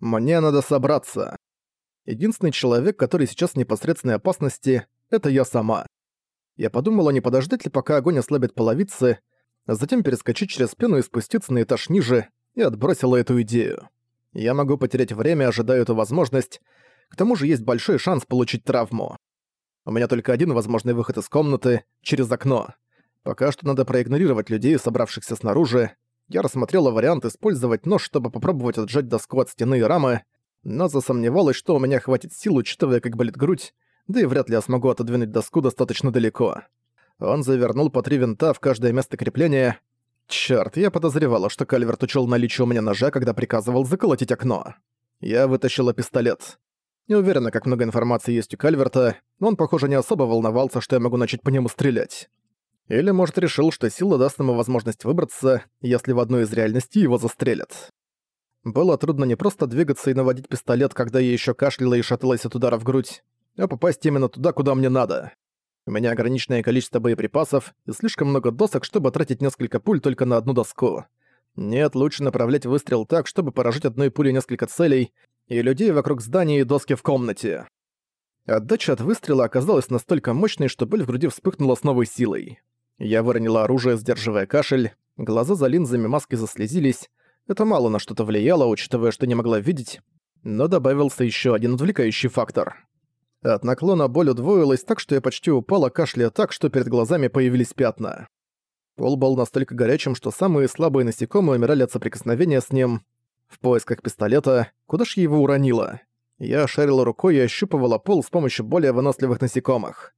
Мне надо собраться. Единственный человек, который сейчас в непосредственной опасности, это я сама. Я подумала, не подождать ли, пока огонь ослабит половицы, а затем перескочить через пену и спуститься на этаж ниже, и отбросила эту идею. Я могу потерять время, ожидая эту возможность, к тому же есть большой шанс получить травму. У меня только один возможный выход из комнаты — через окно. Пока что надо проигнорировать людей, собравшихся снаружи. Я рассмотрела вариант использовать нож, чтобы попробовать отжать доску от стены и рамы, но засомневалась, что у меня хватит сил, учитывая, как болит грудь, да и вряд ли я смогу отодвинуть доску достаточно далеко. Он завернул по три винта в каждое место крепления. Чёрт, я подозревала, что Кальверт учил наличие у меня ножа, когда приказывал заколотить окно. Я вытащила пистолет. Не уверена, как много информации есть у Кальверта, но он, похоже, не особо волновался, что я могу начать по нему стрелять. Или, может, решил, что сила даст ему возможность выбраться, если в одной из реальностей его застрелят. Было трудно не просто двигаться и наводить пистолет, когда я еще кашляла и шаталась от удара в грудь, а попасть именно туда, куда мне надо. У меня ограниченное количество боеприпасов и слишком много досок, чтобы тратить несколько пуль только на одну доску. Нет, лучше направлять выстрел так, чтобы поражать одной пулей несколько целей, и людей вокруг здания и доски в комнате. Отдача от выстрела оказалась настолько мощной, что боль в груди вспыхнула с новой силой. Я выронила оружие, сдерживая кашель, глаза за линзами маски заслезились. Это мало на что-то влияло, учитывая, что не могла видеть, но добавился еще один отвлекающий фактор. От наклона боль удвоилась так, что я почти упала, кашляя так, что перед глазами появились пятна. Пол был настолько горячим, что самые слабые насекомые умирали от соприкосновения с ним, в поисках пистолета, куда ж его уронила. Я шарила рукой и ощупывала пол с помощью более выносливых насекомых.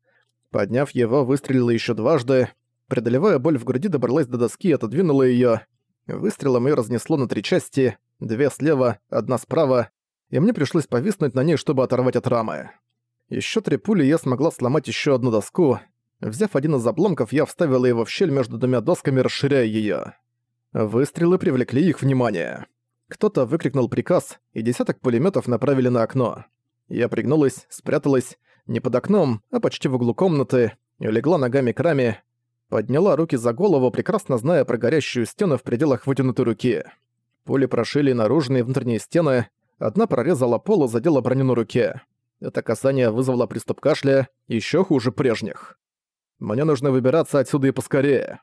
Подняв его, выстрелила еще дважды. Преодолевая боль в груди, добралась до доски и отодвинула ее. Выстрелом ее разнесло на три части, две слева, одна справа, и мне пришлось повиснуть на ней, чтобы оторвать от рамы. Еще три пули я смогла сломать еще одну доску. Взяв один из обломков, я вставила его в щель между двумя досками, расширяя ее. Выстрелы привлекли их внимание. Кто-то выкрикнул приказ, и десяток пулеметов направили на окно. Я пригнулась, спряталась, не под окном, а почти в углу комнаты, и легла ногами к раме, подняла руки за голову, прекрасно зная про горящую стену в пределах вытянутой руки. Пули прошили наружные и внутренние стены, одна прорезала пол и задела броню на руке. Это касание вызвало приступ кашля, еще хуже прежних. Мне нужно выбираться отсюда и поскорее.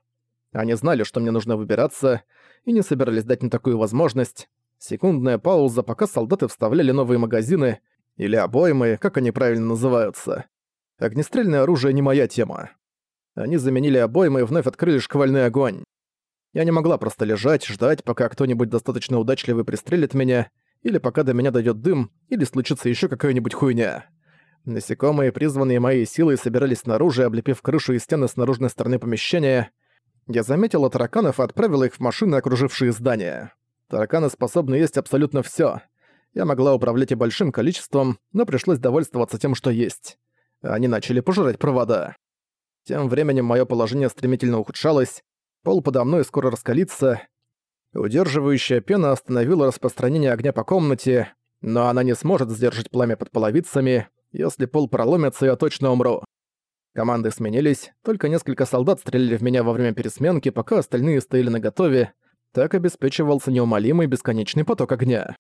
Они знали, что мне нужно выбираться, и не собирались дать мне такую возможность, Секундная пауза, пока солдаты вставляли новые магазины, или обоймы, как они правильно называются. Огнестрельное оружие не моя тема. Они заменили обоймы и вновь открыли шквальный огонь. Я не могла просто лежать, ждать, пока кто-нибудь достаточно удачливый пристрелит меня, или пока до меня дойдет дым, или случится еще какая-нибудь хуйня. Насекомые, призванные моей силой, собирались снаружи, облепив крышу и стены с наружной стороны помещения. Я заметила тараканов и отправила их в машины, окружившие здание. Тараканы способны есть абсолютно всё. Я могла управлять и большим количеством, но пришлось довольствоваться тем, что есть. Они начали пожирать провода. Тем временем моё положение стремительно ухудшалось, пол подо мной скоро раскалится. Удерживающая пена остановила распространение огня по комнате, но она не сможет сдержать пламя под половицами. Если пол проломится, я точно умру. Команды сменились, только несколько солдат стреляли в меня во время пересменки, пока остальные стояли наготове, так обеспечивался неумолимый бесконечный поток огня.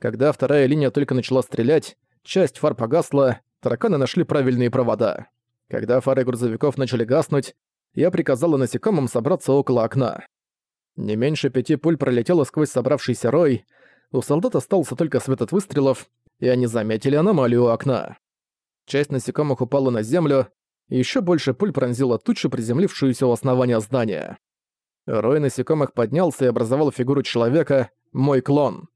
Когда вторая линия только начала стрелять, часть фар погасла, тараканы нашли правильные провода. Когда фары грузовиков начали гаснуть, я приказала насекомым собраться около окна. Не меньше пяти пуль пролетело сквозь собравшийся рой, у солдат остался только свет от выстрелов, и они заметили аномалию окна. Часть насекомых упала на землю, и ещё больше пуль пронзила тучу, приземлившуюся у основания здания. Рой насекомых поднялся и образовал фигуру человека, мой клон.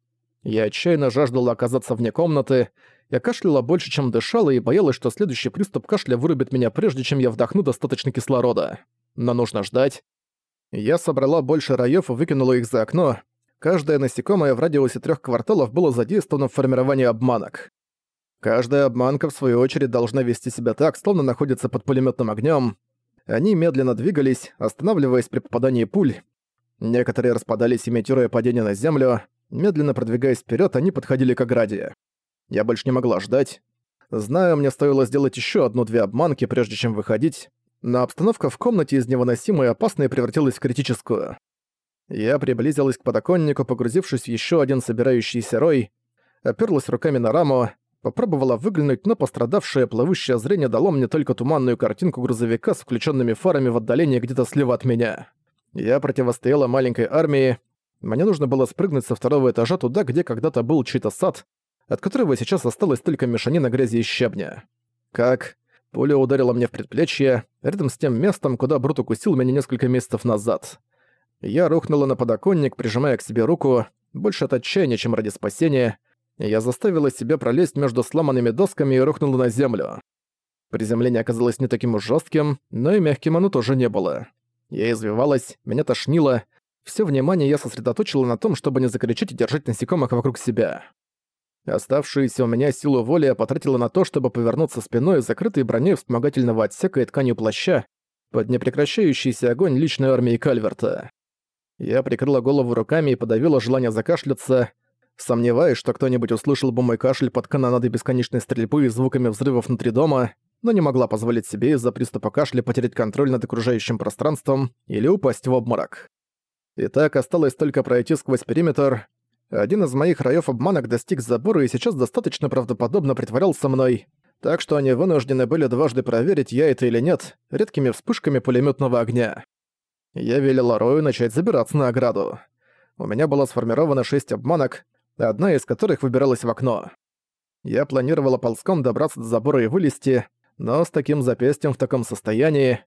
Я отчаянно жаждала оказаться вне комнаты, я кашляла больше, чем дышала, и боялась, что следующий приступ кашля вырубит меня прежде, чем я вдохну достаточно кислорода. Но нужно ждать. Я собрала больше раёв и выкинула их за окно. Каждое насекомое в радиусе трех кварталов было задействовано в формировании обманок. Каждая обманка, в свою очередь, должна вести себя так, словно находится под пулеметным огнем. Они медленно двигались, останавливаясь при попадании пуль. Некоторые распадались, имитируя падение на землю. Медленно продвигаясь вперед, они подходили к ограде. Я больше не могла ждать. Знаю, мне стоило сделать еще одну-две обманки, прежде чем выходить, но обстановка в комнате из невыносимой опасной превратилась в критическую. Я приблизилась к подоконнику, погрузившись в еще один собирающийся рой. оперлась руками на раму, попробовала выглянуть, но пострадавшее плывущее зрение дало мне только туманную картинку грузовика с включенными фарами в отдалении где-то слева от меня. Я противостояла маленькой армии, мне нужно было спрыгнуть со второго этажа туда, где когда-то был чей-то сад, от которого сейчас осталась только мешанина грязи и щебня. Как? Пуля ударила мне в предплечье, рядом с тем местом, куда Брут укусил меня несколько месяцев назад. Я рухнула на подоконник, прижимая к себе руку, больше от отчаяния, чем ради спасения. Я заставила себя пролезть между сломанными досками и рухнула на землю. Приземление оказалось не таким уж жестким, но и мягким оно тоже не было. Я извивалась, меня тошнило. Все внимание я сосредоточила на том, чтобы не закричать и держать насекомых вокруг себя. Оставшуюся у меня силу воли я потратила на то, чтобы повернуться спиной, закрытой броней вспомогательного отсека и тканью плаща, под непрекращающийся огонь личной армии Кальверта. Я прикрыла голову руками и подавила желание закашляться, сомневаясь, что кто-нибудь услышал бы мой кашель под канонадой бесконечной стрельбы и звуками взрывов внутри дома, но не могла позволить себе из-за приступа кашля потерять контроль над окружающим пространством или упасть в обморок. Итак, осталось только пройти сквозь периметр, один из моих раёв обманок достиг забора и сейчас достаточно правдоподобно притворялся мной, так что они вынуждены были дважды проверить, я это или нет, редкими вспышками пулемётного огня. Я велела Рою начать забираться на ограду. У меня было сформировано шесть обманок, одна из которых выбиралась в окно. Я планировала ползком добраться до забора и вылезти, но с таким запястьем в таком состоянии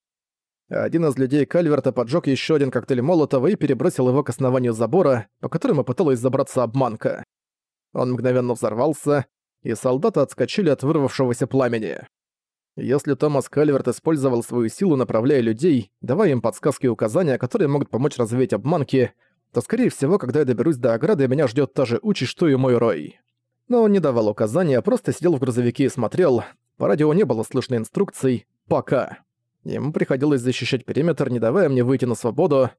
один из людей Кальверта поджег еще один коктейль Молотова и перебросил его к основанию забора, по которому пыталась забраться обманка. Он мгновенно взорвался, и солдаты отскочили от вырвавшегося пламени. Если Томас Кальверт использовал свою силу, направляя людей, давая им подсказки и указания, которые могут помочь развеять обманки, то, скорее всего, когда я доберусь до ограды, меня ждет та же участь, что и мой Рой. Но он не давал указаний, а просто сидел в грузовике и смотрел. По радио не было слышно инструкций «пока». Ему приходилось защищать периметр, не давая мне выйти на свободу,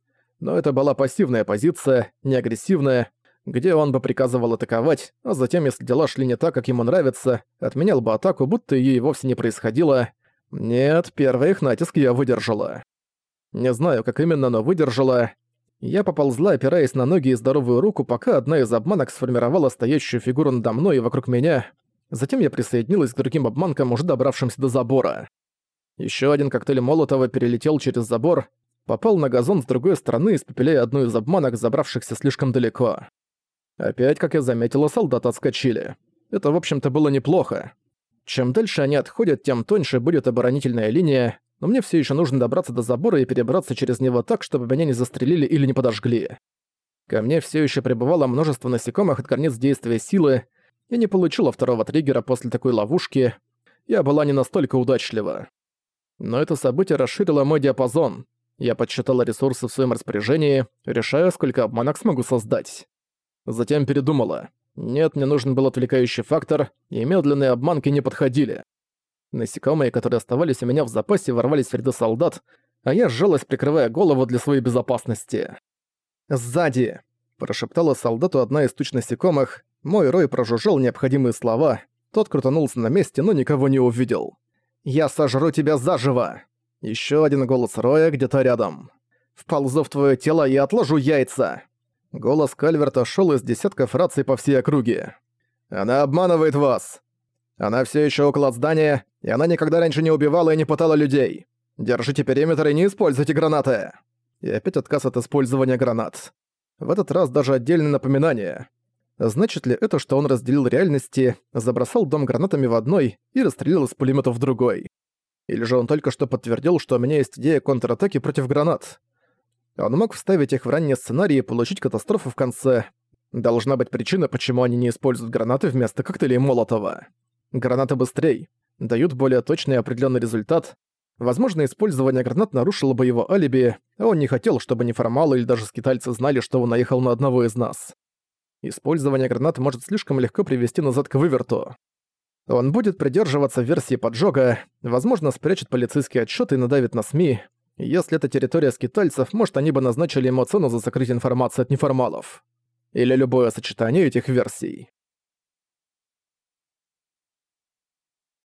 но это была пассивная позиция, не агрессивная, где он бы приказывал атаковать, а затем, если дела шли не так, как ему нравится, отменял бы атаку, будто её и вовсе не происходило. Нет, первый их натиск я выдержала. Не знаю, как именно, но выдержала. Я поползла, опираясь на ноги и здоровую руку, пока одна из обманок сформировала стоящую фигуру надо мной и вокруг меня. Затем я присоединилась к другим обманкам, уже добравшимся до забора. Еще один коктейль Молотова перелетел через забор, попал на газон с другой стороны, испепеляя одну из обманок, забравшихся слишком далеко. Опять, как я заметила, солдаты отскочили. Это, в общем-то, было неплохо. Чем дальше они отходят, тем тоньше будет оборонительная линия, но мне все еще нужно добраться до забора и перебраться через него так, чтобы меня не застрелили или не подожгли. Ко мне все еще прибывало множество насекомых от конец действия силы. Я не получила второго триггера после такой ловушки. Я была не настолько удачлива. Но это событие расширило мой диапазон. Я подсчитала ресурсы в своем распоряжении, решая, сколько обманок смогу создать. Затем передумала. Нет, мне нужен был отвлекающий фактор, и медленные обманки не подходили. Насекомые, которые оставались у меня в запасе, ворвались в ряды солдат, а я сжалась, прикрывая голову для своей безопасности. «Сзади!» – прошептала солдату одна из туч насекомых. Мой рой прожужжал необходимые слова. Тот крутанулся на месте, но никого не увидел. «Я сожру тебя заживо!» Еще один голос Роя где-то рядом. «Вползу в твое тело и отложу яйца!» Голос Кальверта шел из десятков раций по всей округе. «Она обманывает вас! Она все еще около здания, и она никогда раньше не убивала и не пытала людей. Держите периметр и не используйте гранаты!» И опять отказ от использования гранат. В этот раз даже отдельное напоминание. Значит ли это, что он разделил реальности, забросал дом гранатами в одной и расстрелял из пулемета в другой? Или же он только что подтвердил, что у меня есть идея контратаки против гранат? Он мог вставить их в ранние сценарии и получить катастрофу в конце. Должна быть причина, почему они не используют гранаты вместо коктейлей Молотова. Гранаты быстрее, дают более точный и определенный результат. Возможно, использование гранат нарушило бы его алиби, а он не хотел, чтобы неформалы или даже скитальцы знали, что он наехал на одного из нас. Использование гранат может слишком легко привести назад к выверту. Он будет придерживаться версии поджога, возможно, спрячет полицейский отчет и надавит на СМИ. Если это территория скитальцев, может, они бы назначили ему цену за сокрытие информации от неформалов. Или любое сочетание этих версий.